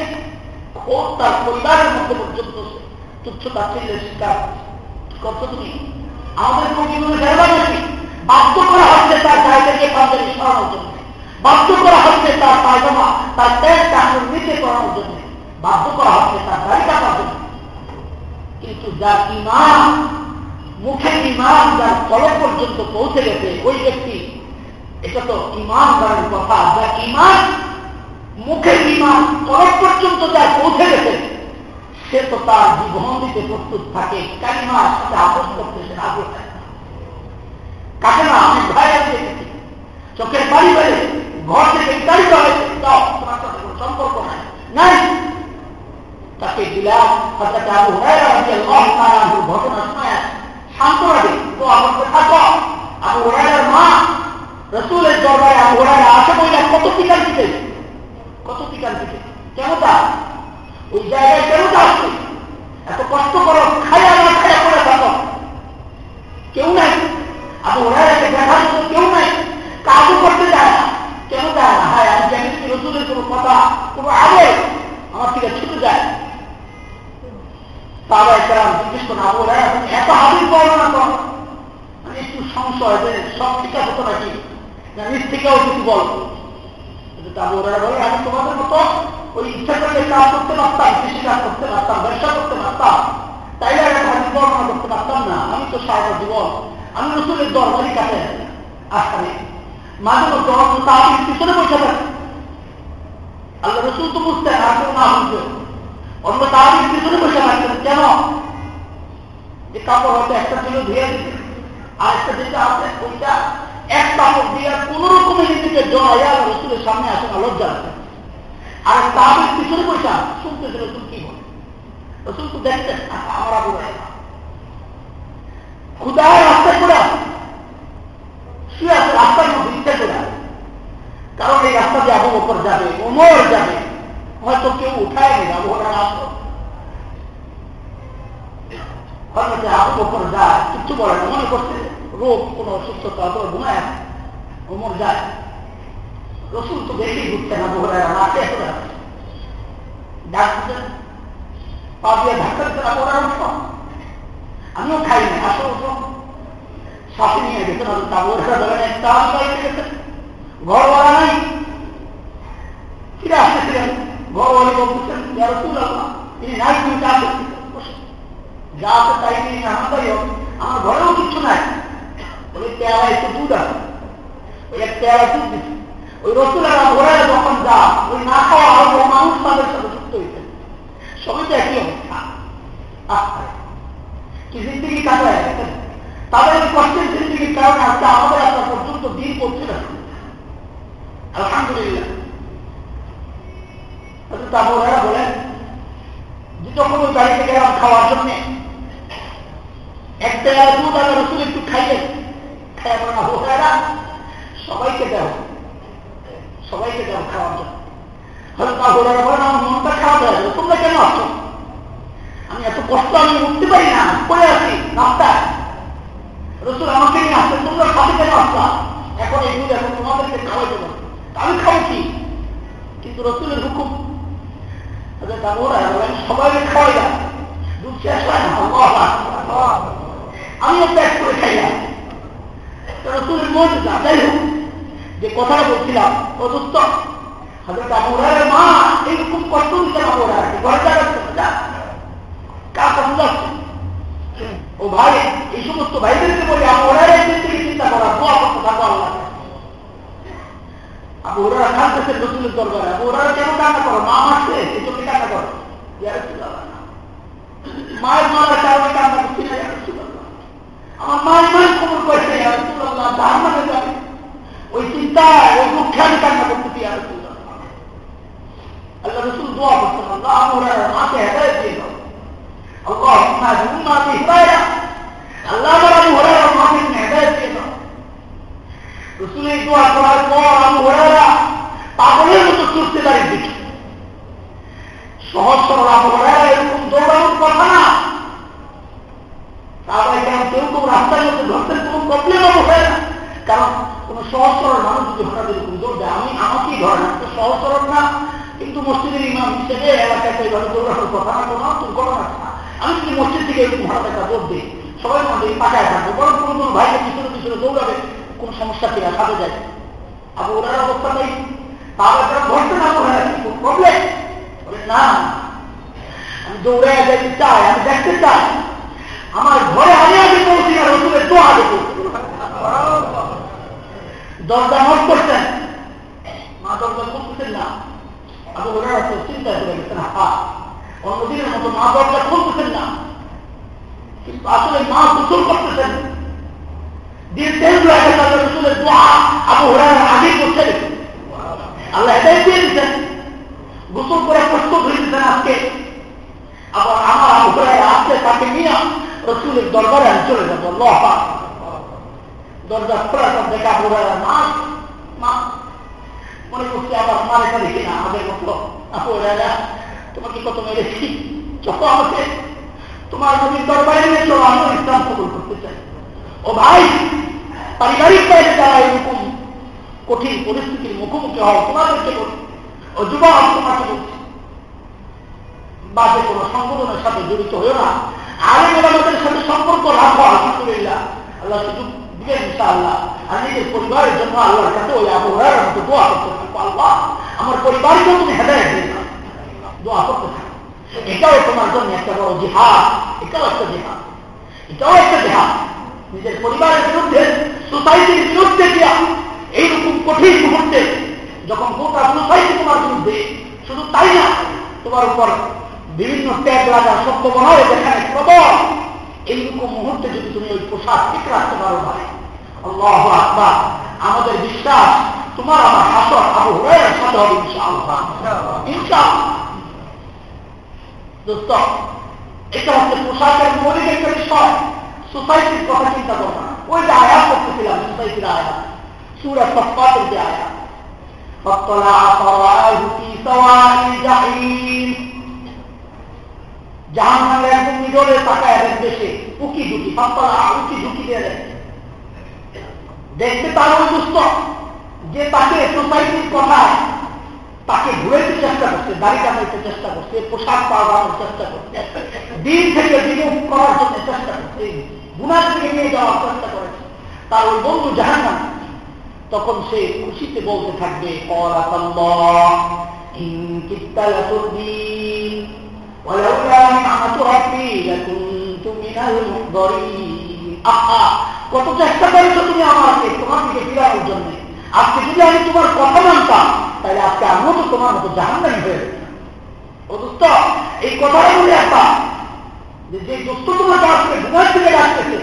খোদ তার পরিবারের মধ্যে পর্যন্ত তুচ্ছ তাচ্ছিল্যের শিকার করছ তুমি আমাদের জায়গা নাকি বাধ্য করা হচ্ছে তার গায়ে পাঞ্জাবি সরানোর জন্য। বাধ্য করা হচ্ছে তার পায়জামা, তার প্যান্ট কাপড় নিচে করানোর জন্য। বাধ্য করা হচ্ছে তার দাড়ি কাটার জন্য। কিন্তু যার ইমান মুখে ইমান যার কলম পর্যন্ত পৌঁছে গেছে, ওই ব্যক্তি, এটা তো ইমান ইমানদারের কথা। যা ইমান মুখে ইমান কলম পর্যন্ত যা পৌঁছে গেছে সে তো তার জীবন দিতে প্রস্তুত থাকে। কালিমার সাথে আপোষ করতে সে থাকে। কাকে না, আমি ভাইয়ের দেখেছি। চোখের বাড়ি বেড়ে ঘর থেকে কোনো সম্পর্ক নাই। নাই। তাকে দিলাম আবু ঘটনা শোনায়। তো আমার থাকো। আবু মা, রসুলের দরবারে আবু হুরায়রা আসে বইলা কত টিকার দিতে? কত টিকার দিতে? কেন তা ওই জায়গায় কেন আসছে এত কষ্ট করো, খাইয়া না খাইয়া করে থাকো। কেউ নাই। আবু হুরায়রাকে দেখার জন্য কেউ নাই। কাজও করতে যায় না। কেন যায় না? হ্যাঁ আমি জানি কি রসুলের কোনো কথা, কোনো আগে আমার থেকে ছুটে যায়। বাবা একটা জিজ্ঞেস করে আবু তুমি এত বর্ণনা করো। মানে একটু সংশয়, যে সব ঠিক আছে তো নাকি? না, নিজ থেকেও কিছু বল। আবু হুরায়রা বলে আমি তোমাদের মতো ওই ইচ্ছা করলে কাজ করতে পারতাম কৃষি কাজ করতে পারতাম, ব্যবসা করতে পারতাম, তাইলে একটা হাবির বর্ণনা করতে পারতাম না। আমি তো সারা জীবন, আমি রসুলের দরবারই কাটে আসলে মাঝে মধ্যে তার পিছনে বসে থাকে। আল্লাহ রসুল তো কেউ না বুঝবে। অন্য তার পিছনে বসে থাকতেন, কেন? যে কাপড় হয়তো একটা ছিল ধুয়ে দিতে আর একটা যেটা আছে, ওইটা এক কাপড় দিয়ে কোন রকমের নিজেকে জড়াইয়া রসুলের সামনে আসে না লজ্জা আছে আর তার পিছনে বসে শুনতেছে রসুল কি বলে? রসুল তো দেখতেন আমার আবু খুদায় রাস্তায় করে শুয়ে আছে রাস্তার মধ্যে ইচ্ছা করে কারণ এই রাস্তা দিয়ে আবু ওপর যাবে, ওমর যাবে। হয়তো কেউ উঠায় নেই আবু ওরা আসলো হয়তো আবু ওপর যায়, কিচ্ছু বলে না, মনে করছে রোগ, কোন অসুস্থতা অথবা ঘুমায় ওমর যায়। রসুল তো দেখেই ঘুরছে না বোহরা না খেয়ে চলে আসে ডাক দিতেন পা দিয়ে ধাক্কা দিতে না ওরা উঠো আমিও খাই না আসো উঠো সাথে নিয়ে গেছেন হয়তো তাবুরা ধরেন একটা বাড়িতে গেছেন ঘর ওরা নাই ফিরে আসতেছিলেন ঘর ওয়ালি বলতেছেন যারা তুল তিনি নাই তুমি চা যা আছে তাই নিয়ে আমার ঘরেও কিছু নাই। ওই পেয়ারা একটু দুধ আছে। ওই এক পেয়ারা দুধ দিচ্ছে। ওই রসুলেরা ঘরে যখন যা ওই না খাওয়া আরও মানুষ তাদের সাথে যুক্ত হয়েছে। সবই তো একই অবস্থা। কি জিন্দিগি কাটায় তাদের কষ্টের জিন্দিগির কারণে আজকে আমাদের একটা পর্যন্ত দিন করছে না। আলহামদুলিল্লাহ। বলেন যে যখন ওই বাড়িতে গেলাম খাওয়ার জন্য। একটা দুধ আর রসুল একটু খাইলেন। খাইয়া বলেন হোসারা সবাইকে দেও। সবাইকে দেও খাওয়ার জন্য। হয়তো তা হোসারা বলেন, আমার মনটা খাওয়া যায় তোমরা কেন আসছো? আমি এত কষ্ট, আমি উঠতে পারি না করে আছি, রাস্তায়। রসুল আমাকে নিয়ে আসছে, তোমরা সাথে কেন আসলা এখন এই দুধ এখন তোমাদেরকে খাওয়াইতে পারো আমি খাওয়াচ্ছি কিন্তু রসুলের হুকুম সবাই খাওয়াই না দুধ শেষ হয় না আমিও ত্যাগ করে খাইলাম রসুলের মন যা যাই হোক। যে কথাটা বলছিলাম, অসুস্থ। হাজরত আবুরারের মা এইরকম কষ্ট দিতে আবুরার কথা যাচ্ছে ও ভাই, এই সমস্ত ভাইদেরকে বলে থেকে চিন্তা করা, দোয়া করতে থাকো আল্লাহ। ওরা কাঁদতেছে ওরা কেন কান্না করো? মা মারছে, এই জন্য কান্না করো। মায়ের মারা কারণে কান্না করছি না আমার মায়ের মায়ের খবর কয়েছে ওই চিন্তায় ওই দুঃখে আমি কান্না করতেছি আর আল্লাহ রসুল দোয়া আমরা মাকে হেদায়ত দিয়ে দাও। আল্লাহ মাকে হিদায়া আল্লাহ আমার হরার মাকে তুমি হেদায়ত দিয়ে দাও। রসুল এই দোয়া করার পর আবু হরারা পাগলের মতো চলতে দাঁড়িয়ে সহজ সরল আবু এরকম দৌড়ানোর কথা না। তারপরে কেউ কেউ রাস্তার মধ্যে ধরতে কোনো প্রবলেম কারণ কোন সহজ মানুষ যদি হঠাৎ এরকম দেয়, আমি আমাকেই ধরে না, তো সহজ না, কিন্তু মসজিদের ইমাম হিসেবে এলাকায় এইভাবে দৌড়ানোর কথা না কোনো দুর্ঘটনা না। আমি যদি মসজিদ থেকে এরকম হঠাৎ একটা দিই, সবাই মধ্যে পাকায় থাকব বরং কোনো কোনো ভাইকে পিছনে পিছনে দৌড়াবে, কোন সমস্যা কিনা সাথে যায়। আবু ওনার অবস্থা নেই। তাহলে তারা ধরতে না করে প্রবলেম না আমি দৌড়ে যেতে চাই, আমি দেখতে চাই। আমার ঘরে আমি আগে পৌঁছি না রসুলের দোয়া আগে দরজা নোট করতেন মা দরজা খুলতেছেন না আবু ওরা চিন্তা করে গেছেন হা অন্যদিনের মতো মা দরজা খুলতেছেন না কিন্তু আসলে মা গোসল করতেছেন দিয়ে তেল লাগে তাদের রসুলের দোয়া আবু ওরা আগে করছেন আল্লাহ এটাই দিয়ে দিচ্ছেন গোসল করে প্রস্তুত হয়ে দিচ্ছেন আজকে আবার আমার আসছে তাকে নিয়ে রসুলের দরবারে আমি চলে যাব লহা দরজা খোলা সব দেখা আবু ওরা মা মা, মনে করছি আবার মারে কা দেখি না আমাদের মতো। ওরা তোমাকে কত মেরেছি। চলো আমাকে তোমার নবীর দরবারে চলো আমি ইসলাম কবুল করতে চাই। ও ভাই, পারিবারিক বাইরে যারা এরকম কঠিন পরিস্থিতির মুখোমুখি হও, তোমাদেরকে বলি, ও যুবক, তোমাকে বলছি, বাজে কোনো সংগঠনের সাথে জড়িত হয়েও না। আলেম আমাদের সাথে সম্পর্ক রাখো, আলহামদুলিল্লাহ। আল্লাহ সুযোগ দিবেন ইনশাআল্লাহ আর নিজের পরিবারের জন্য আল্লাহর কাছে ওই আবহাওয়ার মতো দোয়া করতে থাকব আল্লাহ আমার পরিবারকেও তুমি হেদায় দিন দোয়া করতে থাকো এটাও তোমার জন্য একটা বড় জিহাদ এটাও একটা জিহাদ এটাও একটা জিহাদ নিজের পরিবারের বিরুদ্ধে সোসাইটির বিরুদ্ধে দিয়া এইরকম কঠিন মুহূর্তে যখন গোটা সোসাইটি তোমার বিরুদ্ধে শুধু তাই না তোমার উপর বিভিন্ন ট্যাগ লাগার সত্য হয়, যেখানে প্রবল এইরকম মুহূর্তে যদি তুমি ওই পোশাক ঠিক রাখতে পারো ভাই আল্লাহ আকবার আমাদের বিশ্বাস তোমার আমার হাসর আবু হয়ে সাথে হবে ইনশাআল্লাহ ইনশাআল্লাহ দোস্ত এটা হচ্ছে পোশাকের মৌলিক একটা বিষয় সোসাইটির কথা চিন্তা করবো না ওই যে আয়াত করতেছিলাম সোসাইটির আয়াত সুরা সপ্তাহের যে আয়াত فاطلع فرآه في سواء الجحيم জাহান্নামের একদম মিডলে তাকায় দেশে। উকি ঢুকি ফাত্তলা উকি ঢুকি দিয়ে দেয়। দেখতে তার ওই যে তাকে সোসাইটির কথায় তাকে ঘুরেতে চেষ্টা করছে, দাড়ি কামাইতে চেষ্টা করছে, পোশাক পাওয়ানোর চেষ্টা করছে, দিন থেকে বিনিয়োগ করার জন্য চেষ্টা করছে গুণার থেকে নিয়ে যাওয়ার চেষ্টা করেছে। তার ওই বন্ধু জাহান্নাম, তখন সে খুশিতে বলতে থাকবে কত চেষ্টা করেছ তুমি আমাকে, তোমার দিকে ফিরানোর জন্য। আজকে যদি আমি তোমার কথা মানতাম তাহলে আজকে আমিও তো তোমার মতো জাহান্নাই হয়ে অদুস্ত এই কথাটা বলে একটা যে দুস্থ তোমাকে আজকে ঘুমের দিকে ডাকতেছে,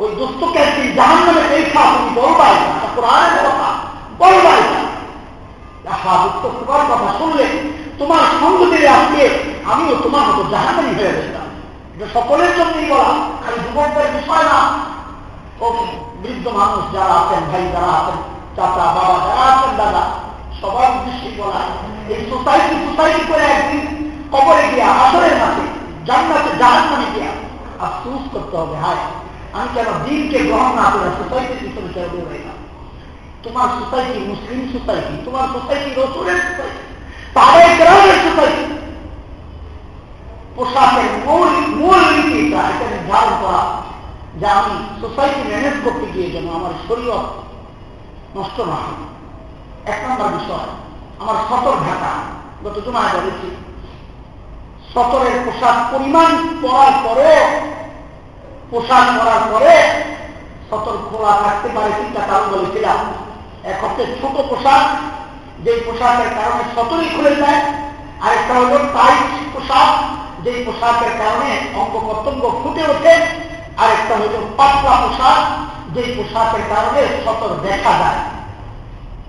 ওই দুস্থকে একদিন জাহান নামে এই খা তুমি বলবাই কোরআনের কথা, বলবাই হা দুস্থ তোমার কথা শুনলে তোমার সঙ্গ দিলে আজকে আমিও তোমার মতো জাহান্নামি হয়ে যেতাম সকলের জন্যই বলা খালি যুবকদের বিষয় না। বৃদ্ধ মানুষ যারা আছেন, ভাই যারা আছেন, চাচা, বাবা যারা আছেন, দাদা, সবার উদ্দেশ্যে বলা, এই সোসাইটি সোসাইটি করে একদিন কবরে গিয়া, আসরের মাঠে, জান্নাতে জাহান নামে গিয়া আফসুস করতে হবে, হায়, আমি কেন দিনকে গ্রহণ না করে সোসাইটির পিছনে দিয়ে তোমার সোসাইটি মুসলিম সোসাইটি তোমার সোসাইটি রসুলের সোসাইটি তাদের গ্রামের সোসাইটি পোশাকের মূল মূল নীতিটা এটা নির্ধারণ করা যে আমি সোসাইটি ম্যানেজ করতে গিয়ে যেন আমার শরীর নষ্ট না হয়। এক নম্বর বিষয়, আমার সতর ঢাকা গত জমায় বলেছি, সতরের পোশাক পরিমাণ পরার পরে পোশাক পরার পরে সতর খোলা থাকতে পারে চিন্তা কারণ বলেছিলাম, এক হচ্ছে ছোট পোশাক যে পোশাকের কারণে সতরই খুলে যায়, আরেকটা হলো টাইট পোশাক যে পোশাকের কারণে অঙ্গ প্রত্যঙ্গ ফুটে ওঠে, আরেকটা হলো পাতলা পোশাক যে পোশাকের কারণে সতর দেখা যায়।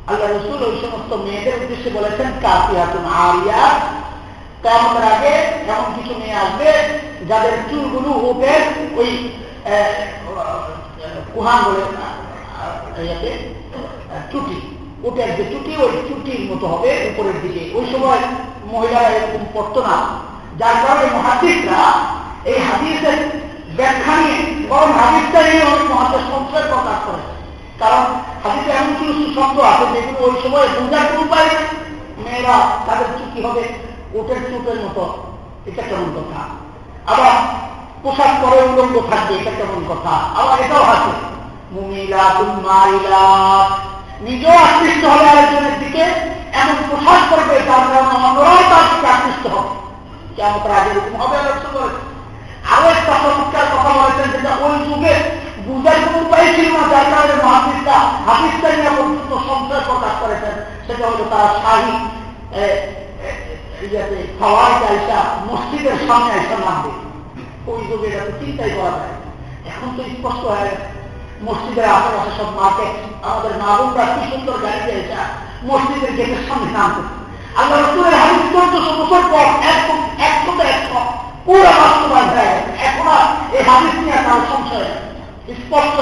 আল্লাহ রসুল ওই সমস্ত মেয়েদের উদ্দেশ্যে বলেছেন কাপিয়াতুন আরিয়া কেমন আগে এমন কিছু মেয়ে আসবে, যাদের চুলগুলো ওপে ওই কুহান বলে চুটি ওটার যে চুটি, ওই চুটির মতো হবে উপরের দিকে। ওই সময় মহিলারা এরকম পড়তো না। যার কারণে মহাদিসরা এই হাদিসের ব্যাখ্যা নিয়ে, বরং হাদিসটা নিয়ে অনেক মহাদেশ সংশয় প্রকাশ করে। কারণ হাদিসে এমন কিছু শব্দ আছে যেগুলো ওই সময় বোঝার কোনো উপায় মেয়েরা তাদের চুটি হবে ওটের চুটের মতো। এটা কেমন কথা? আবার পোশাক পরে উলঙ্গ থাকবে, এটা কেমন কথা? আবার এটাও আছে। মুমিলা তুমাইলা নিজেও আকৃষ্ট হবে আরেকজনের দিকে এমন পোশাক করবে কারণে অন্যরাও তার দিকে আকৃষ্ট হবে। কেমন তার আগে এরকম হবে আরও একটা চমৎকার কথা বলেছেন যেটা ওই যুগে বুঝার কোন উপায় ছিল না, যার কারণে মহাদিসটা হাদিসটা নিয়ে পর্যন্ত সংশয় প্রকাশ করেছেন। সেটা হলো তারা শাহী মসজিদের সামনে এসে নামবে। ওই যুগে এটা তো চিন্তাই করা যায় এখন তো স্পষ্ট হয়ে গেছে। মসজিদের আশেপাশে সব মার্কেট আমাদের মা বোনরা কি সুন্দর গাড়ি দিয়েছে মসজিদের গেটের সামনে নামতে আল্লাহ রসুলের হাদিস চোদ্দশো বছর পর একশো একশো একশো পুরো বাস্তবায়ন হয়ে গেছে। এখন এই হাদিস নিয়ে তার সংশয় স্পষ্ট।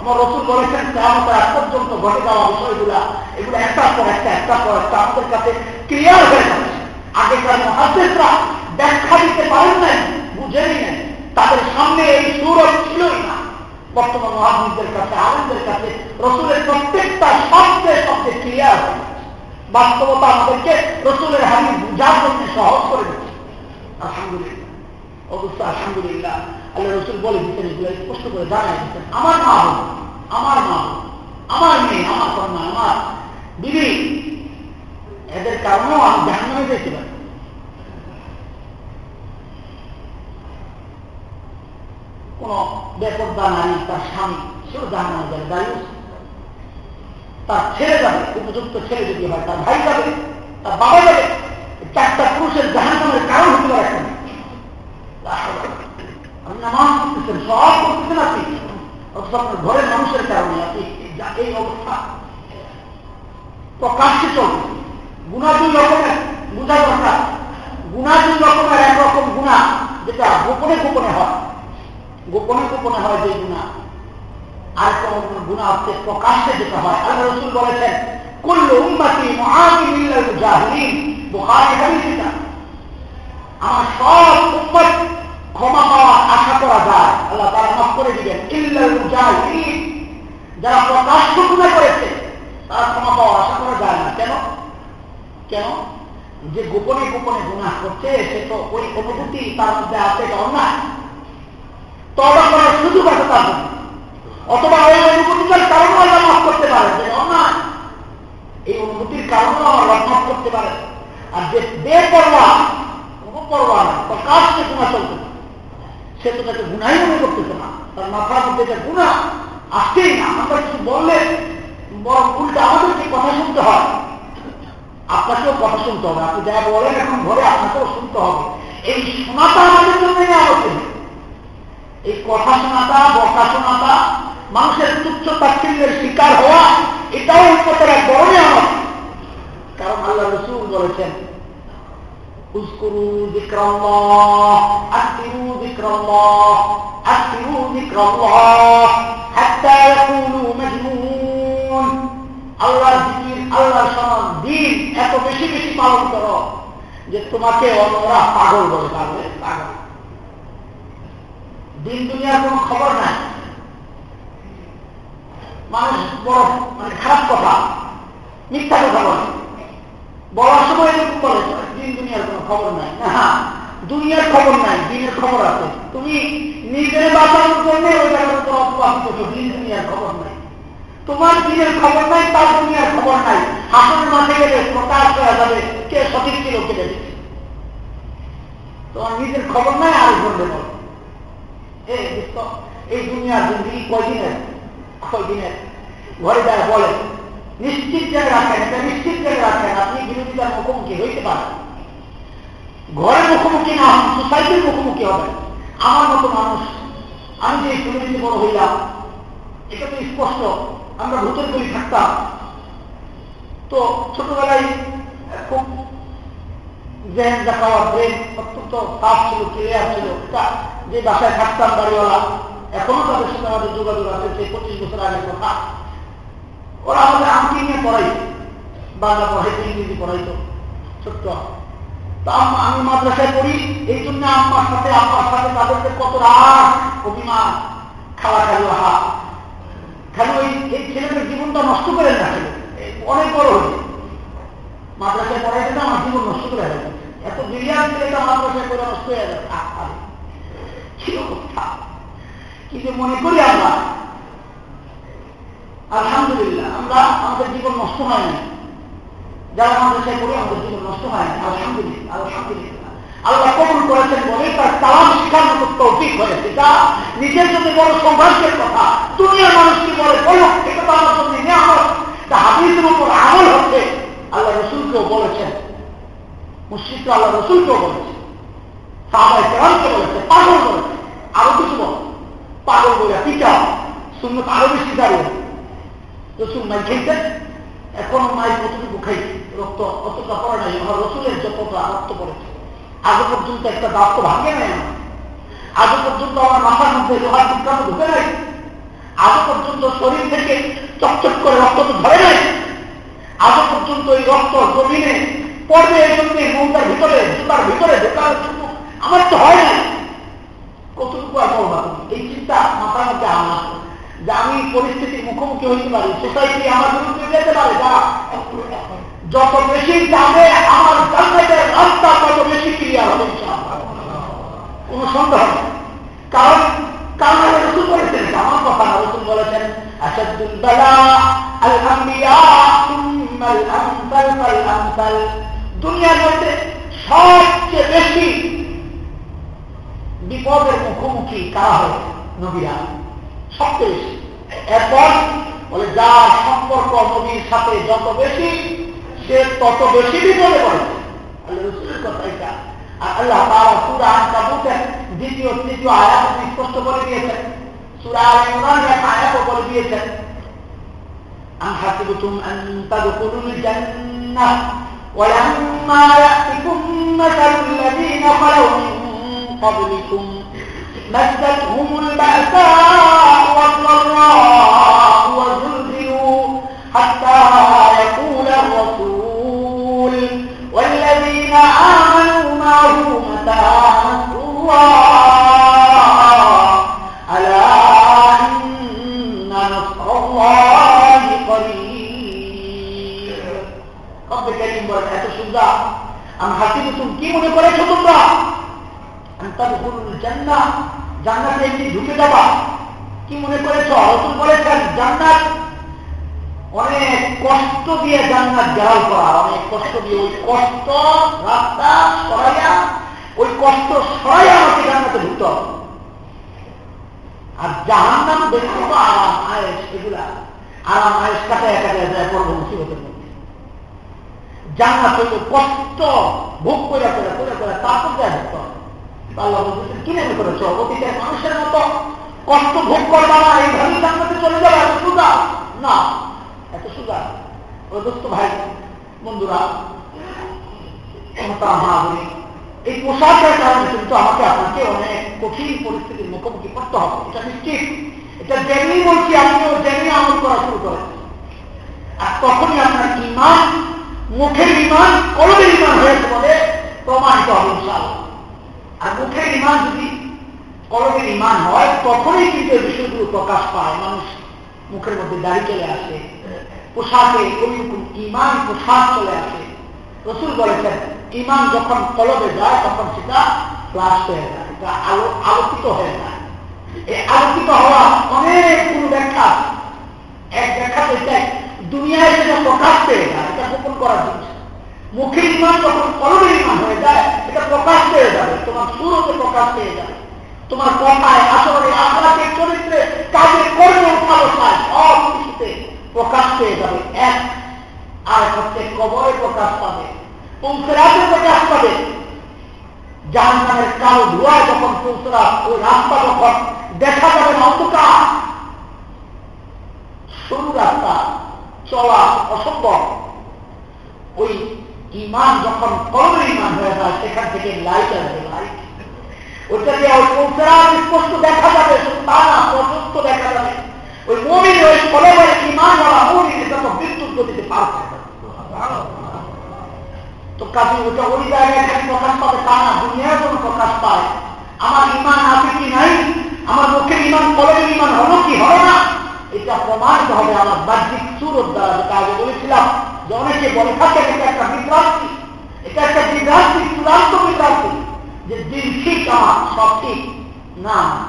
আমার রসুল বলেছেন কেমন এক পর্যন্ত ঘটে যাওয়া বিষয়গুলা, এগুলো একটার পর একটা, একটার পর একটা আমাদের কাছে ক্লিয়ার হয়ে যাচ্ছে। আগেকার মহাদেশরা ব্যাখ্যা দিতে পারেন নাই বুঝেনি নাই। তাদের সামনে এই সুরত ছিলই না। বর্তমান মহাদিসদের কাছে আনন্দের কাছে, রসুলের প্রত্যেকটা শব্দে শব্দে ক্লিয়ার হয়ে বাস্তবতা আমাদেরকে রসুলের হানি বুঝার জন্য সহজ করে দিচ্ছে। আলহামদুলিল্লাহ। অবশ্য আলহামদুলিল্লাহ, আল্লাহ রসুল বলে দিচ্ছেন এগুলো স্পষ্ট করে জানাই দিচ্ছেন আমার মা বোন, আমার মা বোন, আমার মেয়ে, আমার কন্যা, আমার দিদি এদের কারণেও আমি জাহান্নামে যেতে পারি। কোন বেপর্দা নারী তার স্বামী সেও জাহান্নামে যাবে দায়ুস তার ছেলে যাবে, উপযুক্ত ছেলে যদি হয়, তার ভাই যাবে, তার বাবা যাবে চারটা পুরুষের জাহান্নামের কারণ হতে পারে একটা আপনি নামাজ করতেছেন সব করতেছেন আপনি। আপনার ঘরের মানুষের কারণে আপনি এই অবস্থা। প্রকাশ্যে চলবে। গুণা দুই রকমের, বুঝা দরকার। গুণা দুই রকমের একরকম গুণা, যেটা গোপনে গোপনে হয়। গোপনে গোপনে হয় যে গুণা। আর কোন গুণা হচ্ছে প্রকাশ্যে যেটা হয়। আল্লাহ রসুল বলেছেন, কুল্লু উম্মতি মুআমিনিল আমার সব উম্মত ক্ষমা পাওয়ার আশা করা যায়। আল্লাহ তারা মাফ করে দিবেন। যারা প্রকাশ্য গুণা করেছে, তারা ক্ষমা পাওয়ার আশা করা যায় না। কেন? কেন? যে গোপনে গোপনে গুণা করছে, সে তো ওই অনুভূতি তার মধ্যে আছে, এটা অন্যায়। সুযোগ আছে তার অথবা ওই অনুভূতিটার কারণেও আল্লাহ মাফ করতে পারে যে এই অনুভূতির কারণেও আমার মাফ করতে পারে আর যে বেপরোয়া কোনো পরোয়া না প্রকাশ্যে গুণা চলতে সে তো তাকে গুণাই মনে করতেছে না। তার মাথার মধ্যে যে গুণা আসছেই না। আমরা কিছু বললে, বরং উল্টা আমাদেরকে কথা শুনতে হয়। আপনাকেও কথা শুনতে হবে। আপনি যা বলেন এখন ঘরে আপনাকেও শুনতে হবে। এই শোনাটা আমাদের জন্য আলোচনা। এই কথা শোনাটা বকা শোনাটা মানুষের তুচ্ছ তাচ্ছিল্যের শিকার হওয়া এটাও উন্নতের এক বড় আমার কারণ আল্লাহ রসুল বলেছেন اذكروا ذكر الله أكثروا ذكر الله أكثروا ذكر الله حتى يقولوا مجنون আল্লাহ জিকির আল্লাহ সমান দিন এত বেশি বেশি পালন করো যে তোমাকে অন্যরা পাগল বলে পাগল পাগল দিন দুনিয়ার কোন খবর নাই। মানুষ বড় মানে খারাপ কথা, মিথ্যা কথা বলে। বলার সময় এরকম বলে, দিন দুনিয়ার কোন খবর নাই। না দুনিয়ার খবর নাই, দিনের খবর আছে। তুমি নিজের বাঁচানোর জন্য ওই জায়গার উপর অপবাদ করছ, দিন দুনিয়ার খবর নাই। তোমার দিনের খবর নাই, তার দুনিয়ার খবর নাই। হাসনের মাঠে গেলে প্রকাশ করা যাবে, কে সঠিক ছিল কে তোমার নিজের খবর নাই, আর বললে বলো। এই দুনিয়ার জিন্দগি কয়দিনের? কয়দিনের? ঘরে যায় বলে, নিশ্চিত জেনে রাখেন, এটা নিশ্চিত জেনে রাখেন, আপনি বিরোধিতার মুখোমুখি হইতে পারেন। ঘরের মুখোমুখি না হন সোসাইটির মুখোমুখি হবেন আমার মতো মানুষ, আমি যে ফ্যামিলিতে বড় হইলাম, এটা তো স্পষ্ট, আমরা ভূতের বলি থাকতাম। তো ছোটবেলায় খুব জেহেন দেখাওয়া ব্রেন অত্যন্ত সাফ ছিল ক্লিয়ার ছিল। যে বাসায় থাকতাম বাড়িওয়ালা, এখনও তাদের সাথে আমাদের যোগাযোগ আছে, সেই পঁচিশ বছর আগের কথা। ওরা আমাদের আমকে নিয়ে পড়াইতো, বাংলা পড়াইতো, ইংরেজি পড়াইতো, ছোট্ট। তো আমি মাদ্রাসায় পড়ি, এই জন্য আম্মার সাথে আম্মার সাথে তাদেরকে কত রাগ অভিমান খাওয়া খালি হা খালি ওই এই ছেলেদের জীবনটা নষ্ট করে না ছেলে অনেক বড় হয়েছে। মাদ্রাসায় পড়াইতে না আমার জীবন নষ্ট করে এত বিরিয়ান ছেলেটা মাদ্রাসায় করে নষ্ট হয়ে গেছে। অবস্থা কিন্তু মনে করি আমরা, আলহামদুলিল্লাহ, আমরা আমাদের জীবন নষ্ট হয় না যারা মাদ্রাসায় পড়ি, আমাদের জীবন নষ্ট হয় না আলহামদুলিল্লাহ আলহামদুলিল্লাহ। আল্লাহ কবুল করেছেন বলে তার তালাম শিক্ষার মতো তৌফিক হয়েছে। যা নিজের জন্য বড় সৌভাগ্যের কথা, দুনিয়ার মানুষ কি বলে, বলো, এটা তো আমার জন্য নিয়ামত। তা হাদিসের উপর আমল হচ্ছে। আল্লাহ রসুলকেও বলেছেন, মুশ্রিকরা আল্লাহ রসুলকেও বলেছে সাহাবাই কেরামকে বলেছে পাগল বলেছে আরও কিছু বল। পাগল বলে পিটা শূন্য আরও বেশি দাঁড়িয়ে রসুল মাই খেয়েছেন এখনও মাই কতটুকু খাই রক্ত অতটা পড়ে নাই। আমার রসুলের যতটা রক্ত পড়েছে। আজ পর্যন্ত একটা দাঁত তো ভাঙে নাই আজ পর্যন্ত আমার মাথার মধ্যে লোহার বিজ্ঞান ঢুকে নাই। আজ পর্যন্ত শরীর থেকে চকচক করে রক্ত তো ধরে নাই। আজ পর্যন্ত এই রক্ত জমিনে পড়বে এই জন্য মৌতার ভিতরে, জুতার ভিতরে, ঢোকার আমার তো হয় না কতটুকু আর করবা এই চিন্তা মাথার মধ্যে আমার যে আমি পরিস্থিতির মুখোমুখি হইতে পারি সোসাইটি আমার বিরুদ্ধে যেতে পারে যারা যত বেশি যাবে আমার জান্নাতের রাস্তা, তত বেশি ক্লিয়ার হবে কোন সন্দেহ নেই। কারণ কারণ রসুল বলেছেন, আমার কথা না রসুল বলেছেন দুনিয়ার মধ্যে সবচেয়ে বেশি বিপদের মুখোমুখি কারা হয় নবীরা সবচেয়ে বেশি এরপর বলে যার সম্পর্ক নবীর সাথে যত বেশি সে তত বেশি বিপদে পড়েছে আল্লাহ রসুলের কথা এটা আর আল্লাহ তারা সুরা কাবুতের দ্বিতীয় তৃতীয় আয়াত স্পষ্ট করে দিয়েছেন সুরা ইমরান এক আয়াতও বলে দিয়েছেন أم حسبتم أن تدخلوا الجنة ولما يأتكم مثل الذين خلوا من قبلكم مستهم البأساء والضراء وزلزلوا حتى يقول الرسول والذين آمنوا معه متى ঢুকে যাবা। কি মনে করেছ? রসুল বলেছেন, জান্নাত অনেক কষ্ট দিয়ে জান্নাত গেরাল করা অনেক কষ্ট দিয়ে ওই কষ্ট, রাস্তা, সরাইয়া, ওই কষ্ট সরাইয়া আমাকে জান্নাতে ঢুকতে আর জাহান নাম দেখতে তো আরাম আয়েস এগুলা। আরাম আয়েস কাটায় কাটায় যায় পড়ব মুসিবতের মধ্যে। জান্নাত কষ্ট, ভোগ করে করে করে করে তারপর যায় ঢুকতে হবে আল্লাহ বলতেছেন কি করেছ? অতীতের মানুষের মতো কষ্ট ভোগ করবা না এইভাবেই জান্নাতে চলে যাবে? এত সুদা না, এত সুদা ওই দোস্ত ভাই, বন্ধুরা এই পোশাকের কারণে কিন্তু আমাকে আপনাকে অনেক কঠিন পরিস্থিতির মুখোমুখি করতে হবে, এটা নিশ্চিত। এটা জেনেই বলছি আপনিও জেনে আমল করা শুরু করেন আর তখনই আপনার ইমান মুখের ইমান কলমের ইমান হয়েছে বলে প্রমাণিত হবে ইনশাআল্লাহ। আর মুখের ইমান যদি কলমের ইমান হয়, তখনই কিন্তু এই বিষয়গুলো প্রকাশ পায়। মানুষ মুখের মধ্যে দাড়ি চলে আসে, পোশাকে ওইরকম ইমান পোশাক চলে আসে। রসুল বলেছেন ইমান যখন কলবে যায়, তখন সেটা ফ্লাশ হয়ে যায়, এটা আলো, আলোকিত হয়ে যায়। এই আলোকিত হওয়া অনেকগুলো ব্যাখ্যা এক ব্যাখ্যা চাই দুনিয়ায় সেটা প্রকাশ পেয়ে যায়, এটা গোপন করার জিনিস। মুখের ইমান যখন কলমের ইমান হয়ে যায়, এটা প্রকাশ পেয়ে যাবে। তোমার সুরতে প্রকাশ পেয়ে যাবে। তোমার কথায় আসলে আখড়াকে চরিত্রে, কাজে, কর্মে উঠালো সব কিছুতে প্রকাশ পেয়ে যাবে। এক, আর হচ্ছে কবরে প্রকাশ পাবে। পৌঁছরাতে প্রকাশ পাবে। জাহান্নামের কালো ধোয়া যখন পৌঁছরা ওই রাস্তা যখন দেখা যাবে অন্ধকার। সরু রাস্তা, চলা অসম্ভব। ওই ইমান যখন কলমের ইমান হয়ে যায়, সেখান থেকে লাইট আসবে লাইট। ওইটা দিয়ে ওই পৌঁছরা স্পষ্ট দেখা যাবে শুধু তা না প্রশস্ত দেখা যাবে। ওই মমিন, ওই কলমের ইমান হওয়া মমিন, এটা তো বিদ্যুৎ গতিতে পার তো কাজে ওটা ওই জায়গায় খালি প্রকাশ পাবে, তা না দুনিয়ার জন্য প্রকাশ পায়। আমার ইমান আছে কি নাই? আমার মুখের ইমান কলেজের ইমান হলো কি হবে না? এটা প্রমাণিত হবে আমার বাহ্যিক সুরত দ্বারা, যেটা আগে বলেছিলাম। যে অনেকে বলে, থাকে, এটা একটা বিভ্রান্তি। এটা একটা বিভ্রান্তি, চূড়ান্ত বিভ্রান্তি যে দিন ঠিক আমার, সব ঠিক। না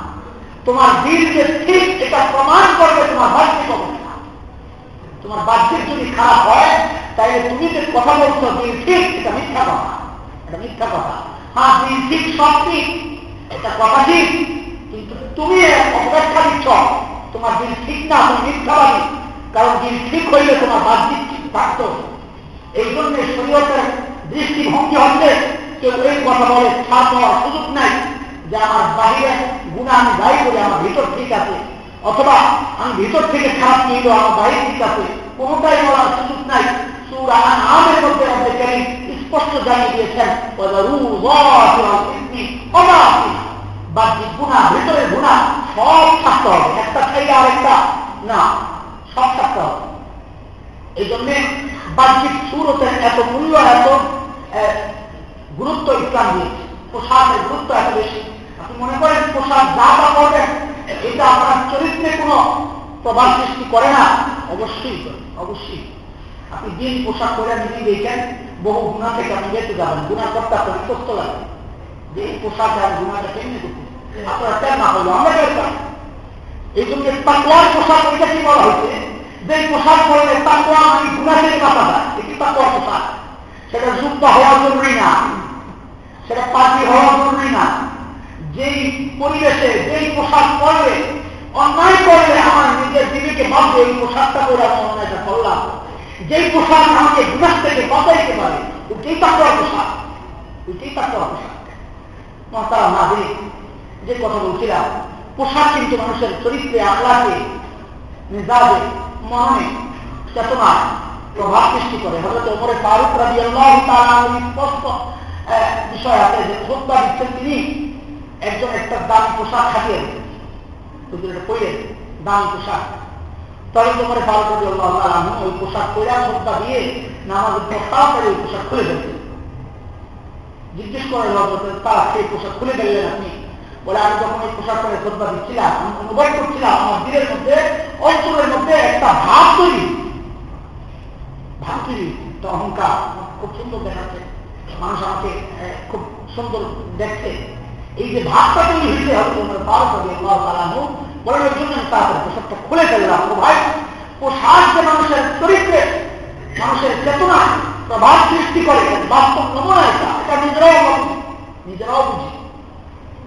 তোমার দিন যে ঠিক, এটা প্রমাণ করবে তোমার বাহ্যিক অবস্থা। তোমার বাহ্যিক যদি খারাপ হয়, তাইলে তুমি যে কথা বলছো, দিন ঠিক, এটা মিথ্যা কথা। এটা মিথ্যা কথা। হ্যাঁ দিন ঠিক, সব ঠিক। এটা কথা ঠিক। কিন্তু তুমি অপেক্ষা দিচ্ছ তোমার দিন ঠিক না, তুমি মিথ্যাবাদী। কারণ দিন ঠিক হইলে তোমার বাহ্যিক ঠিক থাকতো এই জন্য শরীয়তের দৃষ্টিভঙ্গি হচ্ছে, কেউ এই কথা বলে, ছাড় পাওয়ার সুযোগ নাই যে আমার বাহিরে গুণা আমি দায়ী করি, আমার ভিতর ঠিক আছে। অথবা আমি ভিতর থেকে খারাপ নিল আমার বাইরে ঠিক আছে। কোনটাই বলার সুযোগ নাই। স্পষ্ট জানিয়ে দিয়েছেন বাহ্যিক গুণা, ভিতরে গুণা, সব থাকতে হবে। একটা খাইলে আরেকটা না। সব থাকতে হবে। এই জন্যে বাহ্যিক সুরতের এত মূল্য, এত গুরুত্ব ইসলাম দিয়েছে। পোশাকের গুরুত্ব এত বেশি। আপনি মনে করেন পোশাক যা যা করবেন এটা আপনার চরিত্রে কোনো প্রভাব সৃষ্টি করে না? অবশ্যই অবশ্যই। আপনি দিন পোশাক করে নিজে দেখেন বহু গুণা থেকে আপনি বেঁচে যাবেন। গুণা করতে আপনার কষ্ট লাগে। যে এই পোশাকে আমি গুণাটা কেমনি করতে আপনারা কেন না হইল আমরা এই জন্য তাকুয়ার পোশাক ওইটা কি বলা হয়েছে? যে পোশাক করলে তাকুয়া আমি গুণা থেকে যায় এটি তাকুয়ার পোশাক। সেটা যুক্ত হওয়া জরুরি না। সেটা পার্টি হওয়া জরুরি না। যেই পরিবেশে যেই পোশাক পরলে অন্যায় করলে আমার নিজের দিদিকে ভাববে এই পোশাকটা করে আমি অন্যায়টা করলাম। যেই পোশাক আমাকে গুণাস থেকে বাঁচাইতে পারে, ওইটাই তাকুয়ার পোশাক। ওইটাই তাকুয়ার পোশাক। তারা না যে কথা বলছিলাম, পোশাক কিন্তু মানুষের চরিত্রে, আখলাকে মেজাজে মনে চেতনায় প্রভাব সৃষ্টি করে। হয়তো ওপরে ফারুক স্পষ্ট বিষয় আছে যে খোদ্া দিচ্ছেন তিনি একজন একটা দামি পোশাক খাটিয়ে এটা কইলেন দামি পোশাক। তবে তোমার ফারুক রাজি আল্লাহ তালাম ওই পোশাক কইরা খোদ্া দিয়ে নামাজের পর তাড়াতাড়ি ওই পোশাক খুলে ফেলতেন জিজ্ঞেস করে তারা সেই পোশাক খুলে ফেললেন আপনি? বলে আমি যখন এই পোশাক করে খোদ্া দিচ্ছিলাম আমি অনুভব করছিলাম, আমার দিনের মধ্যে, অঞ্চলের মধ্যে একটা ভাব তৈরি। ভাব তৈরি। তো অহংকার খুব সুন্দর দেখাচ্ছে। মানুষ আমাকে খুব সুন্দর দেখছে। এই যে ভাবটা তৈরি হয়েছে পাওয়া যাবে আল্লাহ তালানু বলেন ওই জন্য তাড়াতাড়ি পোশাকটা খুলে ফেললাম ভাই। পোশাক যে মানুষের চরিত্রে, মানুষের চেতনা প্রভাব সৃষ্টি করে বাস্তব নমুনা এটা। এটা নিজেরাও নিজেরাও বুঝি।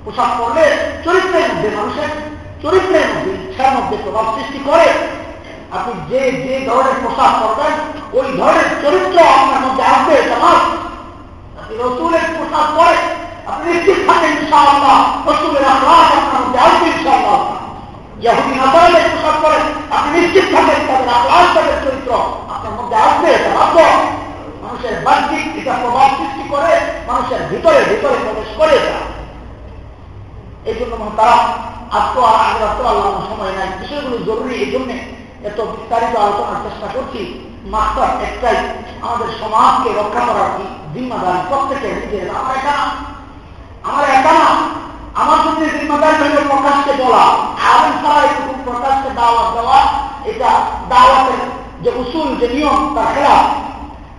পোশাক পরলে চরিত্রের মধ্যে মানুষের চরিত্রের মধ্যে ইচ্ছার মধ্যে প্রভাব সৃষ্টি করে। আপনি যে যে ধরনের পোশাক পরবেন, ওই ধরনের চরিত্র আপনার মধ্যে আসবে সমাজ আপনি রসুলের পোশাক পরে আপনি নিশ্চিত থাকেন, ইনশাআল্লাহ, রসুলের আল্লাহ আপনার মধ্যে আসবে, ইনশাআল্লাহ। ইয়াহুদি নাসারের পোশাক পরে আপনি নিশ্চিত থাকেন, তাদের আল্লাহ তাদের চরিত্র আপনার মধ্যে আসবে, এটা ভাবব মানুষের বাহ্যিক এটা প্রভাব সৃষ্টি করে, মানুষের ভিতরে ভিতরে প্রবেশ করে এটা। এই জন্য তারা আজকে আর আগে রাখতে পারলাম সময় নাই। বিষয়গুলো জরুরি এই জন্যে এত বিস্তারিত আলোচনার চেষ্টা করছি। মাস্টার একটাই, আমাদের সমাজকে রক্ষা করার কি জিম্মাদারি? প্রত্যেকে নিজের আমার একা না আমার একা না, আমার জন্য জিম্মাদারি হইল প্রকাশকে বলা। আলম ছাড়া এটুকু প্রকাশকে দাওয়াত দেওয়া, এটা দাওয়াতের যে উসুল, যে নিয়ম, তার খেলা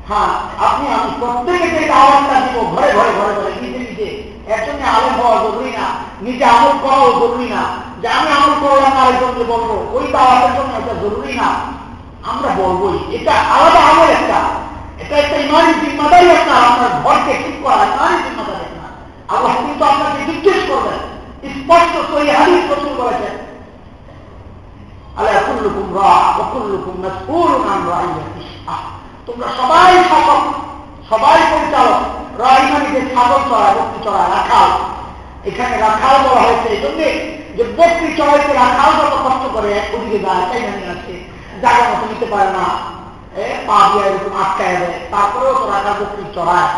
হ্যাঁ আপনি, আমি প্রত্যেকে যে দাওয়াতটা দিব, ঘরে ঘরে ঘরে ঘরে, নিজে নিজে জন্য আলম হওয়া জরুরি না। নিজে আমল করাও জরুরি না। যে আমি আমল করলাম আরেকজনকে বলব ওই দাওয়াতের জন্য এটা জরুরি না। আমরা বলবোই, এটা আলাদা আমল একটা। এটা একটা ইমানি জিম্মাদারি একটা। আপনার ঘরকে ঠিক করা ইমানি জিম্মাদারি একটা। আল্লাহ কিন্তু আপনাকে জিজ্ঞেস করবেন। স্পষ্ট সই হাদিস প্রচুর করেছেন আল্লাহ কুল্লুকুম রা কুল্লুকুম মাসউলুন আন রাইয়াতিহি তোমরা সবাই শাসক সবাই পরিচালক। রাহিমানি যে ছাগল চড়ায় বক্তি চড়ায় রাখাল। এখানে রাখাল বলা হয়েছে এই জন্যে যে বক্তি চড়াইতে রাখাল যত কষ্ট করে ওদিকে যায়, তাই জানি আছে জায়গা মতো নিতে পারে না। পা দিয়ে এরকম আটকায় দেয়। তারপরেও তো রাখাল বক্তি চড়ায়।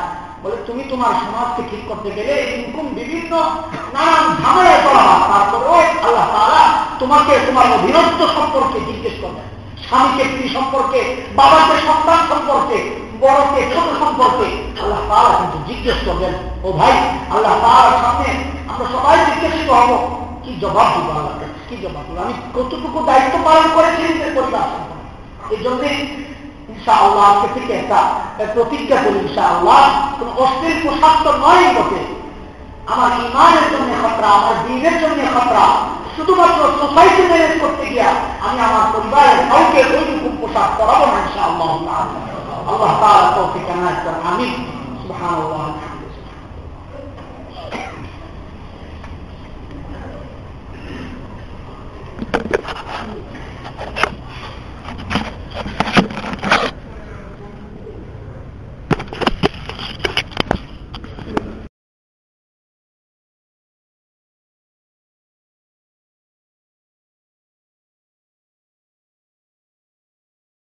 বলে, তুমি তোমার সমাজকে ঠিক করতে গেলে এরকম বিভিন্ন নানান ঝামেলায় চড়াবা তারপরেও আল্লাহ তারা তোমাকে, তোমার অধীনস্থ সম্পর্কে জিজ্ঞেস করবেন। স্বামীকে, স্ত্রী সম্পর্কে, বাবাকে, সন্তান সম্পর্কে বড়কে ছোট সম্পর্কে আল্লাহ তারা কিন্তু জিজ্ঞেস করবেন ও ভাই, আল্লাহ তার সামনে আমরা সবাই জিজ্ঞাসিত হব কি জবাব দিব আল্লাহ কি জবাব দিব? আমি কতটুকু দায়িত্ব পালন করেছি নিজের পরিবার এই জন্যে ইনশা আল্লাহ আজকে থেকে একটা প্রতিজ্ঞা করি ইনশা আল্লাহ কোন অশ্লীল পোশাক নয় বটে। আমার ইমানের জন্য খতরা, আমার দিনের জন্য খতরা শুধুমাত্র সোসাইটি ম্যানেজ করতে গিয়া আমি আমার পরিবারের কাউকে ওই রকম পোশাক করাবো না ইনশা আল্লাহ আল্লাহ তাআলা তৌফিক আনায়ত করেন, আমিন সুবহানাল্লাহ